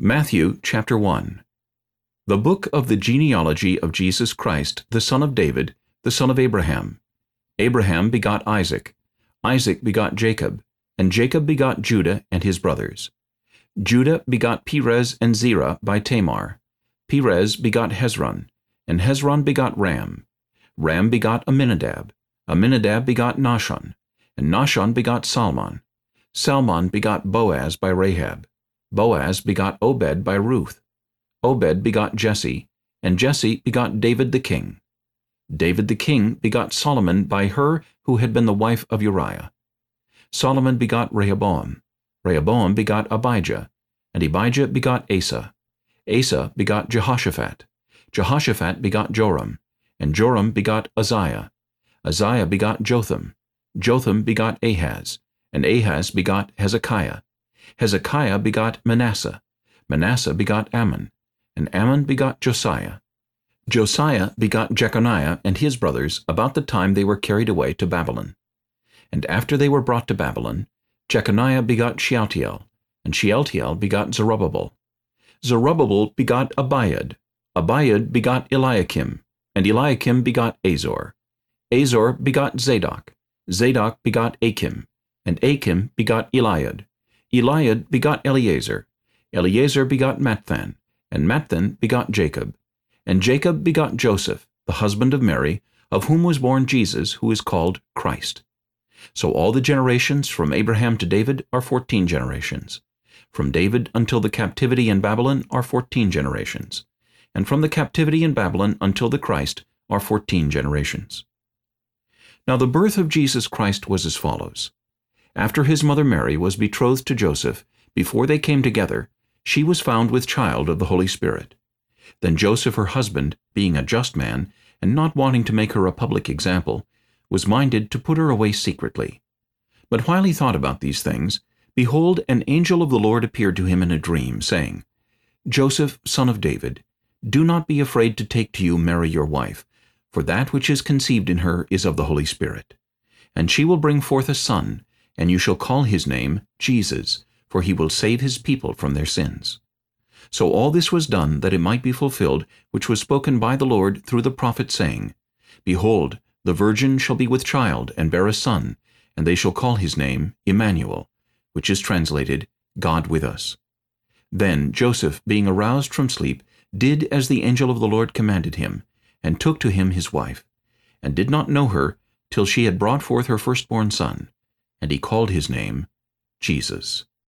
Matthew chapter 1 The book of the genealogy of Jesus Christ, the son of David, the son of Abraham. Abraham begot Isaac. Isaac begot Jacob. And Jacob begot Judah and his brothers. Judah begot Perez and Zerah by Tamar. Perez begot Hezron. And Hezron begot Ram. Ram begot Amminadab. Amminadab begot Nahshon. And Nahshon begot Salmon. Salmon begot Boaz by Rahab. Boaz begot Obed by Ruth. Obed begot Jesse, and Jesse begot David the king. David the king begot Solomon by her who had been the wife of Uriah. Solomon begot Rehoboam. Rehoboam begot Abijah, and Abijah begot Asa. Asa begot Jehoshaphat. Jehoshaphat begot Joram, and Joram begot Uzziah. Uzziah begot Jotham. Jotham begot Ahaz, and Ahaz begot Hezekiah. Hezekiah begot Manasseh. Manasseh begot Amon, And Amon begot Josiah. Josiah begot Jeconiah and his brothers about the time they were carried away to Babylon. And after they were brought to Babylon, Jeconiah begot Shealtiel, and Shealtiel begot Zerubbabel. Zerubbabel begot Abiud. Abiud begot Eliakim, and Eliakim begot Azor. Azor begot Zadok. Zadok begot Achim, and Achim begot Eliud. Eliud begot Eleazar. Eleazar begot Matthan, and Matthan begot Jacob. And Jacob begot Joseph, the husband of Mary, of whom was born Jesus, who is called Christ. So all the generations from Abraham to David are fourteen generations. From David until the captivity in Babylon are fourteen generations. And from the captivity in Babylon until the Christ are fourteen generations. Now the birth of Jesus Christ was as follows. After his mother Mary was betrothed to Joseph, before they came together, she was found with child of the Holy Spirit. Then Joseph her husband, being a just man, and not wanting to make her a public example, was minded to put her away secretly. But while he thought about these things, behold, an angel of the Lord appeared to him in a dream, saying, Joseph, son of David, do not be afraid to take to you Mary your wife, for that which is conceived in her is of the Holy Spirit. And she will bring forth a son, and you shall call his name Jesus, for he will save his people from their sins. So all this was done that it might be fulfilled, which was spoken by the Lord through the prophet, saying, Behold, the virgin shall be with child, and bear a son, and they shall call his name Immanuel, which is translated, God with us. Then Joseph, being aroused from sleep, did as the angel of the Lord commanded him, and took to him his wife, and did not know her till she had brought forth her firstborn son and he called his name Jesus.